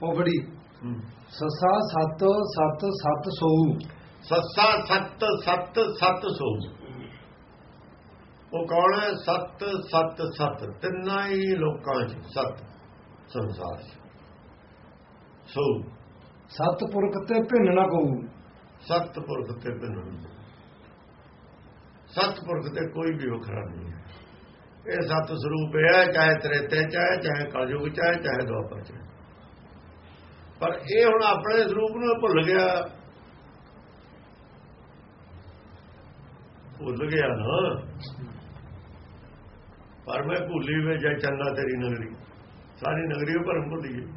ਪੌੜੀ ਸੱਸਾ ਸੱਤ ਸੱਤ ਸੱਤ ਸੌ। ਸੱਸਾ ਸੱਤ ਸੱਤ ਸੱਤ ਸੌ। ਉਹ ਕੌਣ ਹੈ? ਸੱਤ ਸੱਤ ਸੱਤ। ਤਿੰਨਾਂ ਹੀ ਲੋਕਾਂ 'ਚ ਸੱਤ ਸੰਸਾਰ 'ਚ। ਸੌ। ਸੱਤ ਪੁਰਖ ਤੇ ਭਿੰਨ ਨਾ ਕਹੂ। ਸੱਤ ਪੁਰਖ ਤੇ ਬਿਨਾਂ ਸੱਤ ਪੁਰਖ ਤੇ ਕੋਈ ਵੀ ਵੱਖਰਾ ਨਹੀਂ ਹੈ। ਇਹ ਸੱਤ ਸਰੂਪ ਹੈ ਚਾਹੇ ਤ੍ਰੇਤੇ ਚਾਹੇ ਕਲਯੁਗ ਚ ਹੈ ਚਾਹੇ ਦੁਆਪਰ ਚ ਹੈ ਪਰ ਇਹ ਹੁਣ ਆਪਣੇ ਸਰੂਪ ਨੂੰ ਭੁੱਲ ਗਿਆ। ਭੁੱਲ ਗਿਆ ਨਾ। ਪਰ ਮੈਂ ਭੁੱਲੀ ਵੇ ਜੈ ਚੰਨਾ ਤੇਰੀ ਨਗਰੀ। ਸਾਰੀ ਨਗਰੀ ਉਹ ਭਰਮ ਭੁੱਲੀ ਗਈ।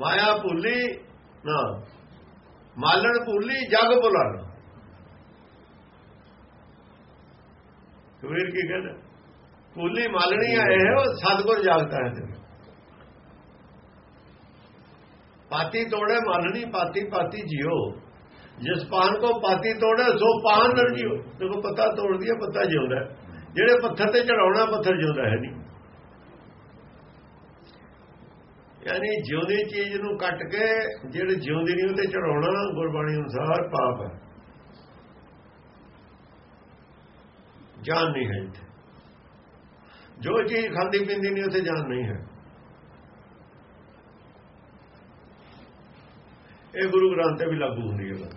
ਮਾਇਆ ਭੁੱਲੀ ਨਾ। ਮਾਲਣ ਭੁੱਲੀ, ਜਗ ਭੁਲਾਣਾ। ਕਬੀਰ ਕੀ ਕਹਿੰਦਾ? ਭੁੱਲੀ ਮਾਲਣੀ ਆਏ ਹੈ, ਉਹ ਸਤਗੁਰ ਜਾਗਦਾ ਹੈ ਤੇ ਪਾਤੀ ਤੋੜੇ, ਮਾਲਣੀ ਪਾਤੀ ਪਾਤੀ ਜਿਓ। ਜਿਸ ਪਾਨ ਕੋ ਪਾਤੀ ਤੋੜੇ, ਸੋ ਪਾਨ ਨਰ ਜਿਓ। ਦੇਖੋ, ਪੱਤਾ ਤੋੜਦੀ ਹੈ, ਪੱਤਾ ਜਿਉਂਦਾ ਜਿਹੜੇ ਪੱਥਰ ਤੇ ਚੜਾਉਣਾ ਪੱਥਰ ਜਿਉਂਦਾ ਹੈ ਨਹੀਂ। ਯਾਨੀ ਜਿਉਂਦੀ ਚੀਜ਼ ਨੂੰ ਕੱਟ ਕੇ, ਜਿਹੜੇ ਜਿਉਂਦੀ ਨਹੀਂ ਉਹਤੇ ਚੜਾਉਣਾ ਗੁਰਬਾਣੀ ਅਨੁਸਾਰ ਪਾਪ ਹੈ। ਜਾਨ ਨਹੀਂ ਹੈ ਇੱਥੇ। ਜੋ ਚੀਜ਼ ਖਾਂਦੀ ਪੀਂਦੀ ਨਹੀਂ ਉੱਥੇ ਜਾਨ ਨਹੀਂ ਹੈ। ਇਹ ਗੁਰੂ ਗ੍ਰੰਥ ਤੇ ਵੀ ਲਾਗੂ ਹੁੰਦੀ ਹੈ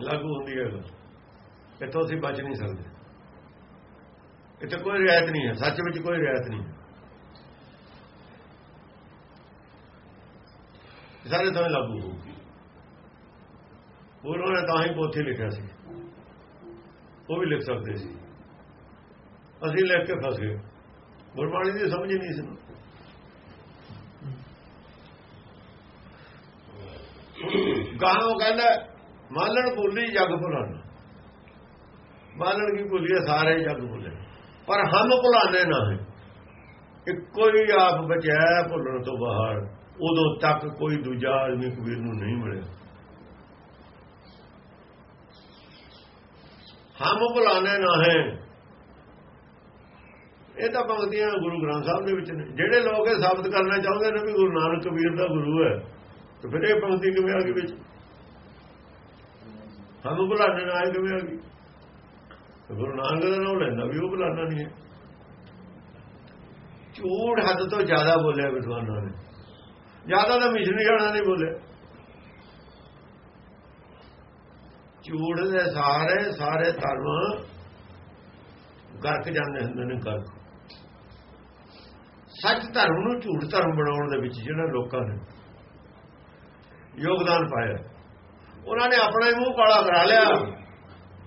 ਲਾਗੂ ਹੁੰਦੀ ਹੈ ਇੱਥੋਂ ਅਸੀਂ ਬਚ ਨਹੀਂ ਸਕਦੇ। ਇੱਥੇ ਕੋਈ ਰਿਆਇਤ ਨਹੀਂ ਹੈ। ਸੱਚ ਵਿੱਚ ਕੋਈ ਰਿਆਇਤ ਨਹੀਂ ਸਾਰੇ ਤੋਂ ਲਾਗੂ ਹੋਊਗੀ ਉਹਨਾਂ ਨੇ ਤਾਂ ਹੀ ਪੋਥੀ ਲਿਖਿਆ ਸੀ। ਉਹ ਵੀ ਲਿਖ ਸਕਦੇ ਸੀ। ਅਸੀਂ ਲੈ ਕੇ ਫਸ ਗਏ ਗੁਰਬਾਣੀ ਦੀ ਸਮਝ ਨਹੀਂ ਸੀ। ਗਾਣੋਂ ਕਹਿੰਦਾ, ਮਾਲਣ ਭੁੱਲੀ ਜਗ ਭੁਲਾਣਾ। ਮਾਲਣ ਕੀ ਭੁੱਲੀਏ ਸਾਰੇ ਜਗ ਭੁੱਲੇ। ਪਰ ਹਮ ਭੁਲਾਣੇ ਨਾ ਹੈ। ਇੱਕੋ ਹੀ ਆਪ ਬਚਿਆ ਭੁੱਲਣ ਤੋਂ ਬਾਹਰ। ਉਦੋਂ ਤੱਕ ਕੋਈ ਦੂਜਾ ਆਦਮੀ ਕਬੀਰ ਨੂੰ ਨਹੀਂ ਮਿਲਿਆ। ਹਮ ਭੁਲਾਣੇ ਨਾ ਹੈ। ਇਹ ਤਾਂ ਪੰਕਤੀਆਂ ਗੁਰੂ ਗ੍ਰੰਥ ਸਾਹਿਬ ਦੇ ਵਿੱਚ ਨੇ। ਜਿਹੜੇ ਲੋਕ ਇਹ ਸਾਬਤ ਕਰਨਾ ਚਾਹੁੰਦੇ ਨੇ ਵੀ ਗੁਰੂ ਨਾਨਕ ਕਬੀਰ ਦਾ ਗੁਰੂ ਹੈ, ਤੇ ਫਿਰ ਇਹ ਪੰਕਤੀ ਕਿਵੇਂ ਆ ਗਈ ਵਿੱਚ? ਸਾਨੂੰ ਭੁਲਾਣੇ ਨਾਲ ਕਿਵੇਂ ਆ ਗਈ? ਗੁਰੂ ਨਾਨਕ ਦਾ ਨਾਮ ਲੈਂਦਾ ਵੀ ਉਹ ਭੁਲਾਣਾ ਨਹੀਂ ਹੈ। ਝੂਠ ਹੱਦ ਤੋਂ ਜ਼ਿਆਦਾ ਬੋਲਿਆ ਵਿਦਵਾਨਾਂ ਨੇ। ਜ਼ਿਆਦਾ ਤਾਂ ਮਿਸ਼ਨਰੀ ਜਾਣਾ ਨਹੀਂ ਬੋਲੇ ਝੂਠ ਦੇ ਸਾਰੇ ਸਾਰੇ ਧਰਮ ਗਰਕ ਜਾਂਦੇ ਹੁੰਦੇ ਨੇ ਗਰਕ। ਸੱਚ ਧਰਮ ਨੂੰ ਝੂਠ ਧਰਮ ਬਣਾਉਣ ਦੇ ਵਿੱਚ ਜਿਹੜਾ ਲੋਕਾਂ ਨੇ ਯੋਗਦਾਨ ਪਾਇਆ। ਉਹਨਾਂ ਨੇ ਆਪਣਾ ਹੀ ਮੂੰਹ ਕਾਲਾ ਕਰਾ ਲਿਆ।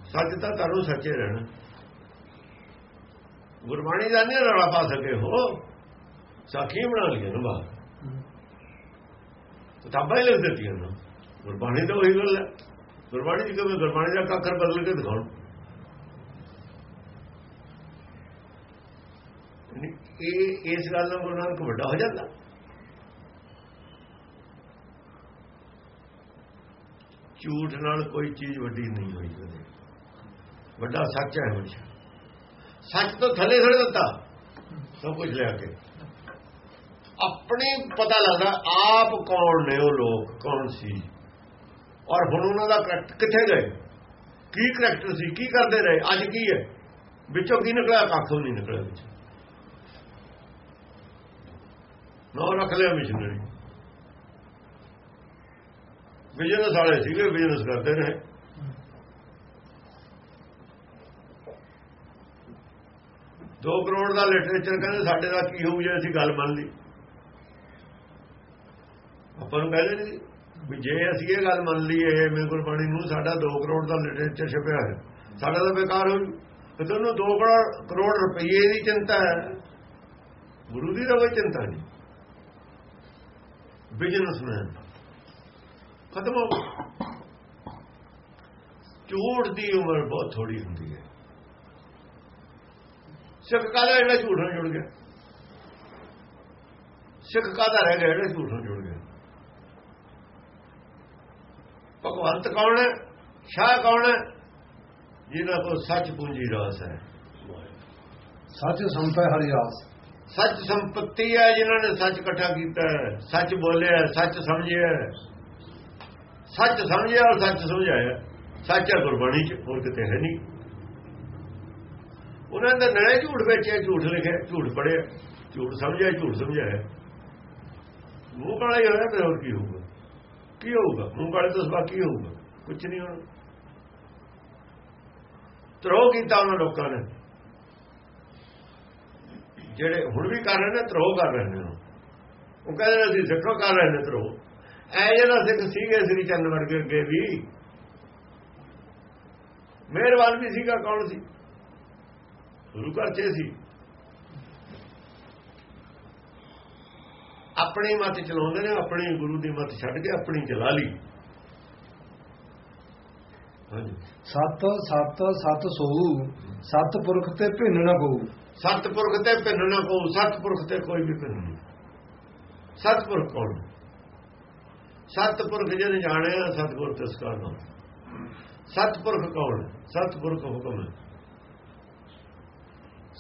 ਸੱਚ ਤਾਂ ਤੁਹਾਨੂੰ ਸੱਚੇ ਰਹਿਣਾ। ਗੁਰਬਾਣੀ ਦਾ ਨਹੀਂ ਰੌਲਾ ਪਾ ਸਕੇ। ਹੋ ਸਾਖੀ ਬਣਾ ਲਿਆ ਨਾ ਬਾਹਰ। ਕਿਤਾਬਾਂ ਹੀ ਲਿਖ ਦਿੱਤੀਆਂ ਨਾ। ਗੁਰਬਾਣੀ ਤਾਂ ਉਹੀ ਗੱਲ ਹੈ। ਗੁਰਬਾਣੀ ਦੀ ਕਿਵੇਂ ਗੁਰਬਾਣੀ ਦਾ ਅੱਖਰ ਬਦਲ ਕੇ ਦਿਖਾਉਣ। ਇਹ ਇਸ ਗੱਲ ਨਾਲ ਗੁਰੂ ਨਾਨਕ ਵੱਡਾ ਹੋ ਜਾਂਦਾ। ਝੂਠ ਨਾਲ ਕੋਈ ਚੀਜ਼ ਵੱਡੀ ਨਹੀਂ ਹੋਈ ਕਦੇ। ਵੱਡਾ ਸੱਚ ਹੈ ਹਮੇਸ਼ਾ ਸੱਚ ਤੋਂ ਥੱਲੇ ਖੜ ਦਿੱਤਾ। ਸਭ ਕੁਝ ਲਿਆ ਕੇ। ਆਪਣੇ ਪਤਾ ਲੱਗਦਾ, ਆਪ ਕੌਣ ਨੇ ਉਹ ਲੋਕ, ਕੌਣ ਸੀ? ਔਰ ਹੁਣ ਉਹਨਾਂ ਦਾ ਕਰੈਕਟਰ ਕਿੱਥੇ ਗਏ? ਕੀ ਕਰੈਕਟਰ ਸੀ? ਕੀ ਕਰਦੇ ਰਹੇ? ਅੱਜ ਕੀ ਹੈ? ਵਿੱਚੋਂ ਕੀ ਨਿਕਲਿਆ? ਕੱਖ ਨਹੀਂ ਨਿਕਲਿਆ ਵਿੱਚ। ਨੋ ਰੱਖ ਲਿਆ ਮਿਸ਼ਨਰੀ ਬਿਜ਼ਨਸ ਵਾਲੇ ਸੀਗੇ ਬਿਜ਼ਨਸ ਕਰਦੇ ਰਹੇ। ਦੋ ਕਰੋੜ ਦਾ ਲਿਟਰੇਚਰ ਕਹਿੰਦੇ ਸਾਡੇ ਦਾ ਕੀ ਹੋਊ ਜੇ ਅਸੀਂ ਗੱਲ ਮੰਨ ਲਈ। ਆਪਾਂ ਨੂੰ ਕਹਿੰਦੇ ਨਹੀਂ ਵੀ ਜੇ ਅਸੀਂ ਇਹ ਗੱਲ ਮੰਨ ਲਈਏ ਮੇ ਗੁਰਬਾਣੀ ਨੂੰ ਸਾਡਾ 2 ਕਰੋੜ ਦਾ ਲਿਟਰੇਚਰ ਛਪਿਆ ਹੈ ਸਾਡਾ ਤਾਂ ਬੇਕਾਰ ਹੋ ਤੇ ਤੁਹਾਨੂੰ 2 ਕਰੋੜ ਰੁਪਏ ਦੀ ਚਿੰਤਾ ਹੈ। ਗੁਰੂ ਦੀ ਤਾਂ ਕੋਈ ਚਿੰਤਾ ਨਹੀਂ। ਬਿਜ਼ਨਸਮੈਨ। ਖਤਮ ਹੋ ਝੂਠ ਦੀ ਉਮਰ ਬਹੁਤ ਥੋੜੀ ਹੁੰਦੀ ਹੈ। ਸਿੱਖ ਕਾਹਦਾ ਜਿਹੜਾ ਝੂਠ ਨਾਲ ਜੁੜ ਗਿਆ? ਸਿੱਖ ਕਾਹਦਾ ਰਹਿ ਗਿਆ ਜਿਹੜਾ ਝੂਠ ਨਾਲ ਜੁੜ ਗਿਆ? ਭਗਵੰਤ ਕੌਣ ਹੈ? ਸ਼ਾਹ ਕੌਣ ਹੈ? ਜਿਨ੍ਹਾਂ ਕੋਲ ਸੱਚ ਪੂੰਜੀ ਰਾਸ ਹੈ। ਸੱਚ ਸੰਪੈ ਹਰਿਆਸ। ਸੱਚ ਸੰਪਤੀ ਹੈ ਜਿਨ੍ਹਾਂ ਨੇ ਸੱਚ ਇਕੱਠਾ ਕੀਤਾ ਸੱਚ ਬੋਲਿਆ ਸੱਚ ਸਮਝਿਆ ਸੱਚ ਸਮਝਿਆ ਔਰ ਸੱਚ ਸਮਝਾਇਆ ਸੱਚ ਹੈ ਗੁਰਬਾਣੀ ਚ, ਹੋਰ ਕਿਤੇ ਹੈ ਨਹੀਂ। ਉਹਨਾਂ ਦਾ ਨੜੇ ਝੂਠ ਵੇਚਿਆ ਝੂਠ ਲਿਖਿਆ, ਝੂਠ ਪੜਿਆ ਝੂਠ ਸਮਝਿਆ, ਝੂਠ ਸਮਝਾਇਆ। ਮੂੰਹ ਕਾਲਾ ਹੀ ਹੋਇਆ ਤੇ ਹੋਰ ਕੀ ਹੋਊਗਾ? ਕੀ ਹੋਊਗਾ? ਮੂੰਹ ਕਾਲੇ ਤੋਂ ਸਵਾ ਕੀ ਹੋਊਗਾ? ਕੁਝ ਨਹੀਂ ਹੋਣਾ। ਤਰੋਹ ਕੀਤਾ ਉਹਨਾਂ ਲੋਕਾਂ ਨੇ। ਜਿਹੜੇ ਹੁਣ ਵੀ ਕਰ ਰਹੇ ਨੇ ਤਰੋ ਕਰ ਰਹੇ ਨੇ ਉਹ। ਕਹਿੰਦੇ ਨੇ, ਅਸੀਂ ਸਿੱਖੋ ਕਰ ਰਹੇ ਨੇ ਤਰੋ ਐ ਜਿਹੜਾ ਸਿੱਖ ਸੀਗੇ, ਸ੍ਰੀ ਚੰਨ ਵਰਗੇ ਅੱਗੇ ਵੀ। ਮਿਹਰਬਾਨ ਵੀ ਸੀਗਾ, ਕੌਣ ਸੀ? ਗੁਰੂ ਘਰ ਚ ਸੀ। ਆਪਣੀ ਮਤ ਚਲਾਉਂਦੇ ਨੇ, ਆਪਣੀ ਗੁਰੂ ਦੀ ਮਤ ਛੱਡ ਕੇ ਆਪਣੀ ਚਲਾ ਲਈ। ਹਾਂਜੀ। ਸਤ ਸਤ ਸਤ ਸੋਊ। ਸਤ ਪੁਰਖ ਤੇ ਭਿੰਨ ਨਾ ਕੋ ਸਤਪੁਰਖ ਤੇ ਭਿੰਨ ਨਾ ਕੋ ਸਤਪੁਰਖ ਤੇ ਕੋਈ ਵੀ ਭਿੰਨ ਨਹੀਂ। ਸਤਪੁਰਖ ਕੌਣ? ਸਤਪੁਰਖ ਜਿਹਨੇ ਜਾਣਿਆ ਸਤਗੁਰ ਤਿਸ ਕਾ ਨਾਮ ਸਤਪੁਰਖ ਕੌਣ? ਸਤਪੁਰਖ ਹੁਕਮ ਹੈ।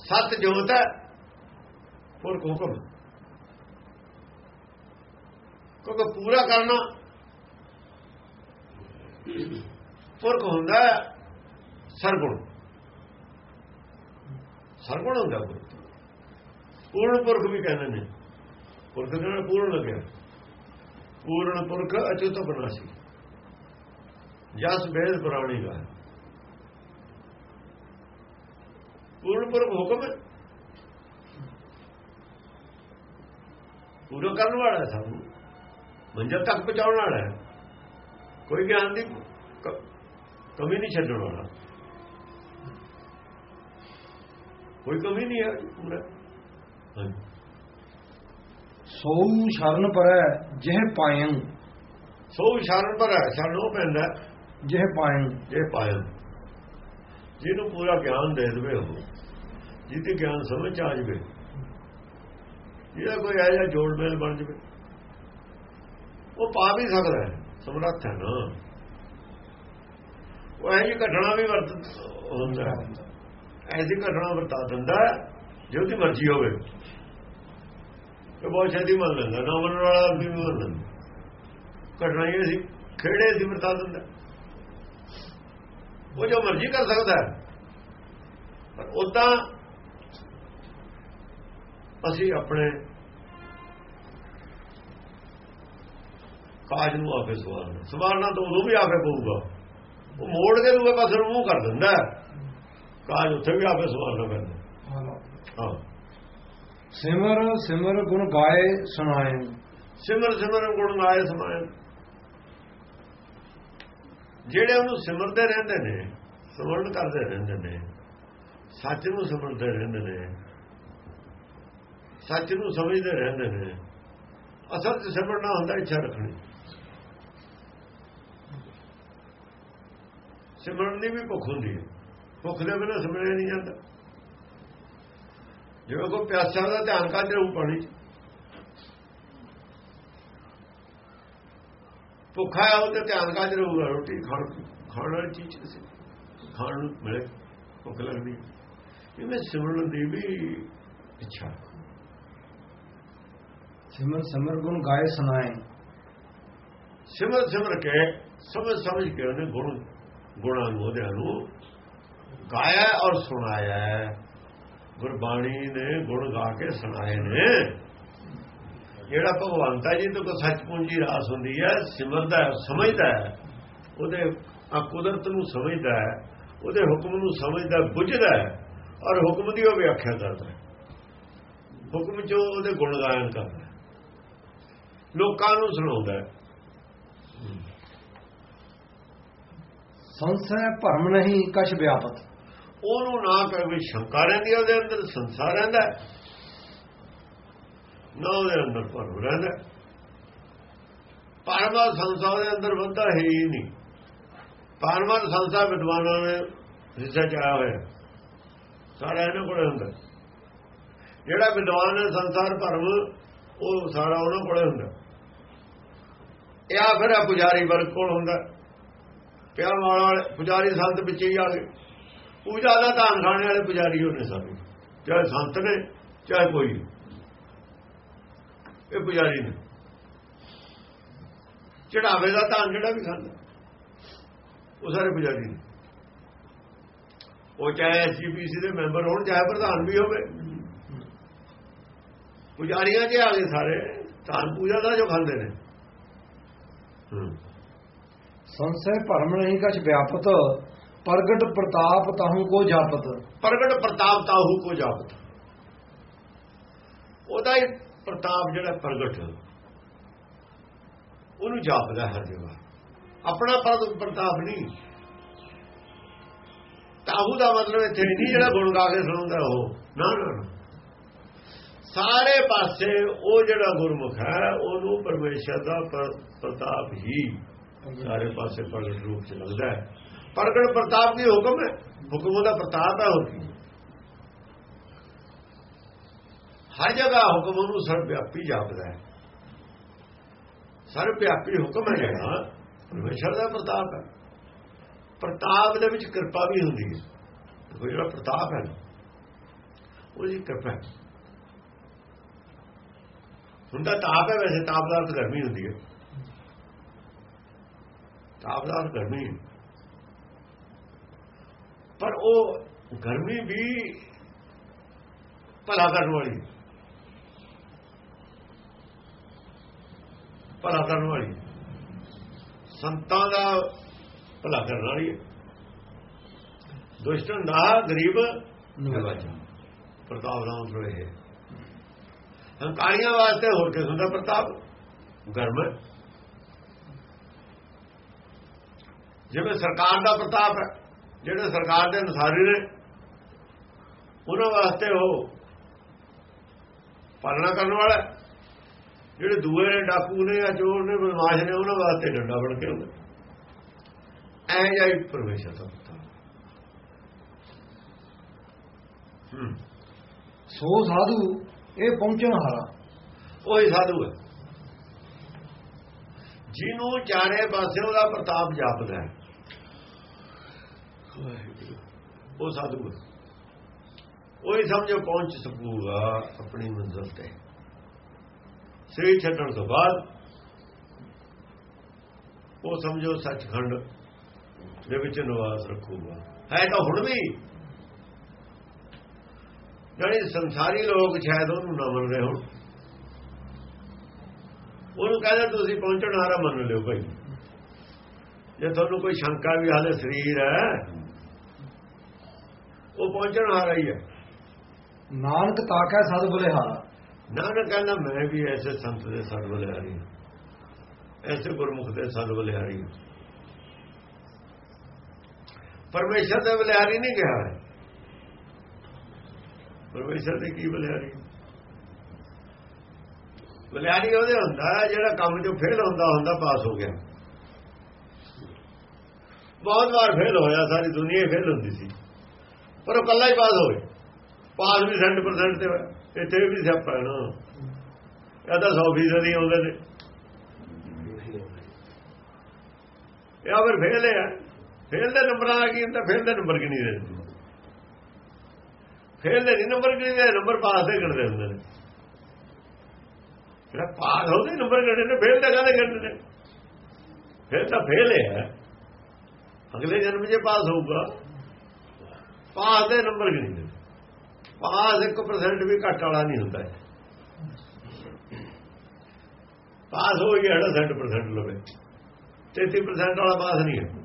ਸਤ ਜੋਤ ਹੈ, ਪੁਰਖ ਹੁਕਮ ਕਿਉਂਕਿ ਪੂਰਾ ਕਰਨਾ ਪੁਰਖ ਹੁੰਦਾ ਸਰਗੁਣ। ਸਰਗੁਣ ਹੁੰਦਾ ਪੁਰਖ ਪੂਰਨ ਪੁਰਖ ਵੀ ਕਹਿੰਦੇ ਨੇ। ਪੁਰਖ ਦੇ ਨਾਲ ਪੂਰਨ ਲੱਗਿਆ। ਪੂਰਨ ਪੁਰਖ ਅਚੁੱਤ ਬਨਾਸੀ। ਜਸ ਬੇਦ ਪੁਰਾਣੀ ਦਾ ਪੂਰਨ ਪੁਰਖ ਹੁਕਮ ਹੈ। ਪੂਰਾ ਕਰਨ ਵਾਲਾ ਹੈ ਸਾਨੂੰ। ਮੰਜ਼ਲ ਤੱਕ ਪਹੁੰਚਾਉਣ ਵਾਲਾ ਕੋਈ ਗਿਆਨ ਦੀ ਕਮੀ ਨਹੀਂ ਛੱਡਣ ਵਾਲਾ। ਕੋਈ ਕਮੀ ਨਹੀਂ ਹੈ ਪੂਰਾ ਹਾਂਜੀ। ਸੋਊ ਸ਼ਰਨ ਪਰੈ ਜਿਹ ਪਾਇੰ। ਸੋ ਇਸ਼ਾਰਨ ਪਰ ਹੈ ਸਾਨੂੰ ਉਹ ਪੈਂਦਾ ਜਿਹ ਪਾਇੰ। ਇਹ ਪਾਇਆ ਜਿਹਨੂੰ ਪੂਰਾ ਗਿਆਨ ਦੇ ਦੇਵੇ ਉਹ। ਜਿਹਦੀ ਗਿਆਨ ਸਮਝ ਆ ਜਵੇ। ਜਿਹੜਾ ਕੋਈ ਆ ਜਾ ਜੋੜ ਮੇਲ ਬਣ ਜਵੇ। ਉਹ ਪਾ ਵੀ ਸਕਦਾ ਹੈ। ਸਮਰੱਥ ਹੈ ਨਾ। ਉਹ ਐਜੀ ਘਟਨਾ ਵੀ ਵਰਤ ਹੁੰਦਾ ਹੈ। ਐਸੀ ਘਟਨਾ ਵਰਤਾ ਦਿੰਦਾ ਜੇ ਉਹਦੀ ਮਰਜ਼ੀ ਹੋਵੇ। ਇਹ ਬਹੁਤ ਛੇਤੀ ਮੰਨ ਲੈਂਦਾ, ਨਾ ਮੰਨਣ ਵਾਲਾ ਆਦਮੀ ਵੀ ਮੰਨ ਲੈਂਦਾ ਘਟਨਾ ਇਹ ਸੀ, ਖੇੜੇ ਸੀ ਵਰਤਾ ਦਿੰਦਾ ਉਹ ਜੋ ਮਰਜ਼ੀ ਕਰ ਸਕਦਾ ਪਰ ਉਦਾਂ ਅਸੀਂ ਆਪਣੇ ਕਾਜ ਨੂੰ ਆਪੇ ਸਵਾਰਨਾ ਸਵਾਰਨਾ ਤਾਂ ਉਦੋਂ ਵੀ ਆਪੇ ਪਊਗਾ। ਉਹ ਮੋੜ ਕੇ ਦੂਏ ਪਾਸੇ ਨੂੰ ਮੂੰਹ ਕਰ ਦਿੰਦਾ ਕਾਜ ਉੱਥੇ ਵੀ ਆਪੇ ਸਵਾਰਨਾ ਪੈਂਦਾ। ਹਾਂ। ਸਿਮਰ ਸਿਮਰ ਗੁਣ ਗਾਏ ਸੁਣਾਏ। ਸਿਮਰ ਸਿਮਰ ਗੁਣ ਗਾਏ ਸਮਾਏ ਜਿਹੜੇ ਉਹਨੂੰ ਸਿਮਰਦੇ ਰਹਿੰਦੇ ਨੇ ਸਿਮਰਨ ਕਰਦੇ ਰਹਿੰਦੇ ਨੇ ਸੱਚ ਨੂੰ ਸਿਮਰਦੇ ਰਹਿੰਦੇ ਨੇ ਸੱਚ ਨੂੰ ਸਮਝਦੇ ਰਹਿੰਦੇ ਨੇ ਅਸਲ ਤੇ ਸਿਮਰਨਾ ਹੁੰਦਾ ਇੱਛਾ ਰੱਖਣੀ। ਸਿਮਰਨ ਦੀ ਵੀ ਭੁੱਖ ਹੁੰਦੀ ਹੈ। ਭੁੱਖ ਦੇ ਬਿਨਾਂ ਸਿਮਰਿਆ ਨਹੀਂ ਜਾਂਦਾ। ਜਿਵੇਂ ਕੋਈ ਪਿਆਸਾ ਦਾ ਧਿਆਨ ਕਰਦੇ ਰਹੂ ਪਾਣੀ ਭੁੱਖਾ ਹੈ ਉਹ ਤੇ ਧਿਆਨ ਕਾਜ ਰਹੂਗਾ ਰੋਟੀ ਖਾਣ ਖਾਣ ਵਾਲੀ ਚੀਜ਼ ਕਿਸੇ ਖਾਣ ਨੂੰ ਮਿਲੇ ਭੁੱਖ ਲੱਗਦੀ। ਇਹਵੇਂ ਸਿਮਰਨ ਦੀ ਵੀ ਇੱਛਾ ਸਿਮਰ ਸਿਮਰ ਗੁਣ ਗਾਏ ਸੁਣਾਏ। ਸਿਮਰ ਸਿਮਰ ਕੇ ਸਮਝ ਸਮਝ ਕੇ ਉਹਨੇ ਗੁਣ ਗੁਣਾਂ ਨੂੰ ਉਹਦੇ ਨੂੰ ਗਾਇਆ ਔਰ ਸੁਣਾਇਆ। ਗੁਰਬਾਣੀ ਨੇ ਗੁਣ ਗਾ ਕੇ ਸੁਣਾਏ ਨੇ। ਜਿਹੜਾ ਭਗਵੰਤਾ ਜੀ ਤੋਂ ਕੋਈ ਸੱਚ ਪੂੰਜੀ ਰਾਸ ਹੁੰਦੀ ਹੈ, ਸਿਮਰਦਾ ਸਮਝਦਾ ਹੈ, ਉਹਦੇ ਆ ਕੁਦਰਤ ਨੂੰ ਸਮਝਦਾ ਹੈ, ਉਹਦੇ ਹੁਕਮ ਨੂੰ ਸਮਝਦਾ, ਬੁੱਝਦਾ ਹੈ, ਔਰ ਹੁਕਮ ਦੀ ਉਹ ਵਿਆਖਿਆ ਕਰਦਾ ਹੈ। ਹੁਕਮ ਚੋਂ ਉਹਦੇ ਗੁਣ ਗਾਇਨ ਕਰਦਾ ਲੋਕਾਂ ਨੂੰ ਸੁਣਾਉਂਦਾ ਹੈ। ਸੰਸੈ ਭਰਮ ਨਹੀਂ, ਕਛ ਵਿਆਪਤ। ਉਹਨੂੰ ਨਾ ਕਹੇ ਸ਼ੰਕਾ ਰਹਿੰਦੀ ਉਹਦੇ ਅੰਦਰ ਸੰਸਾਰ ਰਹਿੰਦਾ ਨਾ ਉਹਦੇ ਅੰਦਰ ਭਰਮ ਰਹਿੰਦਾ ਹੈ। ਪਰਮਾ ਸੰਸਾਰ ਦੇ ਅੰਦਰ ਬੰਦਾ ਹੈ ਹੀ ਨਹੀਂ। ਪਰਮਾ ਸੰਸਾਰ ਵਿਦਵਾਨਾਂ ਨੇ ਹਿੱਸਾ ਚਾਇਆ ਹੋਇਆ। ਸਾਰਾ ਇਹਨਾਂ ਕੋਲ ਹੁੰਦਾ ਜਿਹੜਾ ਵਿਦਵਾਨ ਹੈ ਸੰਸਾਰ ਭਰਮ, ਉਹ ਸਾਰਾ ਉਹਨਾਂ ਕੋਲ ਹੁੰਦਾ ਇਹ ਫਿਰ ਆ ਪੁਜਾਰੀ ਵਰਗ ਕੋਲ ਹੁੰਦਾ ਪਿਆ ਵਾਲਾ, ਪੁਜਾਰੀ ਸੰਤ ਵਿੱਚ ਹੀ ਆ ਗਏ। ਪੂਜਾ ਦਾ ਧਾਨ ਖਾਣੇ ਵਾਲੇ ਪੁਜਾਰੀ ਹੋਣੇ ਸਾਰੇ ਚਾਹੇ ਸੰਤ ਨੇ, ਚਾਹੇ ਕੋਈ ਇਹ ਪੁਜਾਰੀ ਨੇ। ਚੜਾਵੇ ਦਾ ਧਨ ਜਿਹੜਾ ਵੀ ਖਾਂਦਾ ਉਹ ਸਾਰੇ ਪੁਜਾਰੀ ਨੇ। ਉਹ ਚਾਹੇ ਐਸਜੀਪੀਸੀ ਦੇ ਮੈਂਬਰ ਹੋਣ, ਚਾਹੇ ਪ੍ਰਧਾਨ ਵੀ ਹੋਵੇ। ਪੁਜਾਰੀਆਂ ਦੇ ਆ ਗਏ ਸਾਰੇ ਧਨ ਪੂਜਾ ਦਾ ਜੋ ਖਾਂਦੇ ਨੇ। ਹੂੰ। ਸੰਸੈ ਭਰਮ ਨਹੀਂ, ਕਛ ਵਿਆਪਤ। ਪ੍ਰਗਟ ਪ੍ਰਤਾਪ ਤਾਹੂ ਕੋ ਜਾਪਤ। ਪ੍ਰਗਟ ਪ੍ਰਤਾਪ ਤਾਹੂ ਕੋ ਜਾਪਤ। ਉਹਦਾ ਹੀ ਪ੍ਰਤਾਪ ਜਿਹੜਾ ਪ੍ਰਗਟ। ਉਹਨੂੰ ਜਾਪਦਾ ਹਰ ਜਗ੍ਹਾ। ਆਪਣਾ ਪਰ- ਪ੍ਰਤਾਪ ਨਹੀਂ। ਤਾਹੂ ਦਾ ਮਤਲਬ ਇੱਥੇ ਨਹੀਂ ਜਿਹੜਾ ਗੁਣ ਗਾ ਕੇ ਸੁਣਾਉਂਦਾ ਉਹ। ਨਾ ਨਾ। ਸਾਰੇ ਪਾਸੇ ਉਹ ਜਿਹੜਾ ਗੁਰਮੁਖ ਹੈ ਉਹਨੂੰ ਪਰਮੇਸ਼ਰ ਦਾ ਪ੍ਰ- ਪ੍ਰਤਾਪ ਹੀ ਸਾਰੇ ਪਾਸੇ ਪ੍ਰਗਟ ਰੂਪ ਚ ਲੱਗਦਾ ਹੈ। ਪ੍ਰਗਟ ਪ੍ਰਤਾਪ ਦੀ ਹੁਕਮ ਹੈ। ਹੁਕਮ ਉਹਦਾ ਪ੍ਰਤਾਪ ਹੈ ਹੋਰ ਕੀ ਹਰ ਜਗ੍ਹਾ ਹੁਕਮ ਉਹਨੂੰ ਸਰਵ ਵਿਆਪੀ ਜਾਪਦਾ ਹੈ। ਸਰਵ ਵਿਆਪੀ ਹੁਕਮ ਹੈ ਜਿਹੜਾ, ਪਰਮੇਸ਼ਰ ਦਾ ਪ੍ਰਤਾਪ ਹੈ। ਪ੍ਰਤਾਪ ਦੇ ਵਿੱਚ ਕਿਰਪਾ ਵੀ ਹੁੰਦੀ ਹੈ। ਦੇਖੋ ਜਿਹੜਾ ਪ੍ਰਤਾਪ ਹੈ ਉਹਦੀ ਕਿਰਪਾ ਹੈ। ਹੁੰਦਾ ਤਾਪ ਹੈ ਵੈਸੇ, ਤਾਪ ਦਾ ਅਰਥ ਗਰਮੀ ਹੁੰਦੀ ਹੈ। ਤਾਪ ਦਾ ਅਰਥ ਗਰਮੀ ਹੈ। ਪਰ ਉਹ ਗਰਮੀ ਵੀ ਭਲਾ ਕਰਨ ਵਾਲੀ। ਭਲਾ ਕਰਨ ਵਾਲੀ। ਸੰਤਾਂ ਦਾ ਭਲਾ ਕਰਨ ਵਾਲੀ। ਹੈ ਦੁਸ਼ਟਨ ਦਾ ਗਰੀਬ ਨਿਵਾਜਾ। ਪ੍ਰਤਾਪ ਦਾ ਮਤਲਬ ਇਹ ਹੈ। ਹੰਕਾਰੀਆਂ ਵਾਸਤੇ ਹੋਰ ਕਿਸਮ ਦਾ ਪ੍ਰਤਾਪ? ਗਰਮ ਜਿਵੇਂ ਸਰਕਾਰ ਦਾ ਪ੍ਰਤਾਪ ਹੈ। ਜਿਹੜੇ ਸਰਕਾਰ ਦੇ ਅਨਸਾਰੀ ਨੇ ਉਹਨਾਂ ਵਾਸਤੇ ਉਹ ਪਾਲਣਾ ਕਰਨ ਵਾਲਾ। ਜਿਹੜੇ ਦੂਏ ਨੇ ਡਾਕੂ ਨੇ ਜਾਂ ਚੋਰ ਨੇ ਬਦਮਾਸ਼ ਨੇ ਉਹਨਾਂ ਵਾਸਤੇ ਡੰਡਾ ਬਣ ਕੇ ਹੁੰਦਾ ਐ ਜਾਈ ਪਰਮੇਸ਼ਰ ਦਾ ਸੋ ਸਾਧੂ ਇਹ ਪਹੁੰਚਣ ਹਾਰਾ ਉਹੀ ਸਾਧੂ ਹੈ। ਜਿਹਨੂੰ ਚਾਰੇ ਪਾਸੇ ਉਹਦਾ ਪ੍ਰਤਾਪ ਜਾਪਦਾ ਹੈ। ਉਹ ਸਾਧੂ ਹੈ ਉਹੀ ਸਮਝੋ ਪਹੁੰਚ ਸਕੂਗਾ ਆਪਣੀ ਮੰਜ਼ਿਲ ਤੇ। ਸਰੀਰ ਛੱਡਣ ਤੋਂ ਬਾਅਦ ਉਹ ਸਮਝੋ ਸੱਚਖੰਡ ਦੇ ਵਿੱਚ ਨਿਵਾਸ ਰੱਖੂਗਾ। ਹੈ ਤਾਂ ਹੁਣ ਵੀ। ਜਿਹੜੇ ਸੰਸਾਰੀ ਲੋਕ ਸ਼ਾਇਦ ਉਹਨੂੰ ਨਾ ਮੰਨ ਰਹੇ ਹੋਣ। ਉਹਨੂੰ ਕਹਿੰਦੇ ਤੁਸੀਂ ਪਹੁੰਚਣ ਹਾਰਾ ਮੰਨ ਲਿਓ ਭਾਈ। ਜੇ ਤੁਹਾਨੂੰ ਕੋਈ ਸ਼ੰਕਾ ਵੀ ਹਾਲੇ ਸਰੀਰ ਹੈ। ਉਹ ਪਹੁੰਚਣ ਹਾਰਾ ਹੀ ਹੈ। ਨਾਨਕ ਤਾਕੈ ਸਦ ਬੁਲਿਹਾਰਾ ਨਾਨਕ ਕਹਿੰਦਾ ਮੈਂ ਵੀ ਐਸੇ ਸੰਤ ਦੇ ਸਦ ਬਲਿਹਾਰੀ ਹਾਂ। ਐਸੇ ਗੁਰਮੁਖ ਦੇ ਸਦ ਬਲਿਹਾਰੀ ਹਾਂ। ਪਰਮੇਸ਼ਰ ਦੇ ਬਲਿਹਾਰੀ ਨਹੀਂ ਕਿਹਾ ਪਰਮੇਸ਼ਰ ਦੇ ਕੀ ਬਲਿਹਾਰੀ? ਬਲਿਹਾਰੀ ਉਹਦੇ ਹੁੰਦਾ ਜਿਹੜਾ ਕੰਮ ਜੋ ਫੇਲ ਹੁੰਦਾ ਹੁੰਦਾ ਪਾਸ ਹੋ ਗਿਆ। ਬਹੁਤ ਵਾਰ ਫੇਲ ਹੋਇਆ ਸਾਰੀ ਦੁਨੀਆ ਫੇਲ ਹੁੰਦੀ ਸੀ। ਪਰ ਉਹ ਕੱਲਾ ਹੀ ਪਾਸ ਹੋਵੇ। ਪਾਸ ਵੀ 100% ਤੇ ਹੋਇਆ ਇੱਥੇ ਵੀ ਸਿਆਪਾ ਨਾ। ਇਹ ਤਾਂ 100 ਫੀਸਦ ਹੀ ਆਉਂਦੇ ਨੇ। ਇਹ ਆ ਫਿਰ ਫੇਲ ਹੈ। ਫੇਲ ਦੇ ਨੰਬਰਾਂ ਦਾ ਕੀ ਹੁੰਦਾ? ਫੇਲ ਦੇ ਨੰਬਰ ਕਿੰਨੀ ਦੇ ਫੇਲ ਦੇ ਨਹੀਂ ਨੰਬਰ ਕਿੰਨੀ ਦੇ? ਨੰਬਰ ਪਾਸ ਦੇ ਗਿਣਦੇ ਹੁੰਦੇ ਨੇ? ਜਿਹੜਾ ਪਾਸ ਹੋਦੇ ਨੰਬਰ ਗਿਣਦੇ ਨੇ? ਫੇਲ ਤਾਂ ਕਾਹਦੇ ਗਿਣਦੇ ਨੇ? ਫੇਲ ਤਾਂ ਫੇਲ ਹੈ। ਅਗਲੇ ਜਨਮ 'ਚ ਪਾਸ ਹੋਊਗਾ। ਪਾਸ ਦੇ ਨੰਬਰ ਗਿਣਦੇ ਨੇ ਪਾਸ 1% ਵੀ ਘੱਟ ਵਾਲਾ ਨਹੀਂ ਹੁੰਦਾ। ਪਾਸ ਹੋ ਗਿਆ 60% ਲਵੇ। 33% ਵਾਲਾ ਪਾਸ ਨਹੀਂ ਹੈ।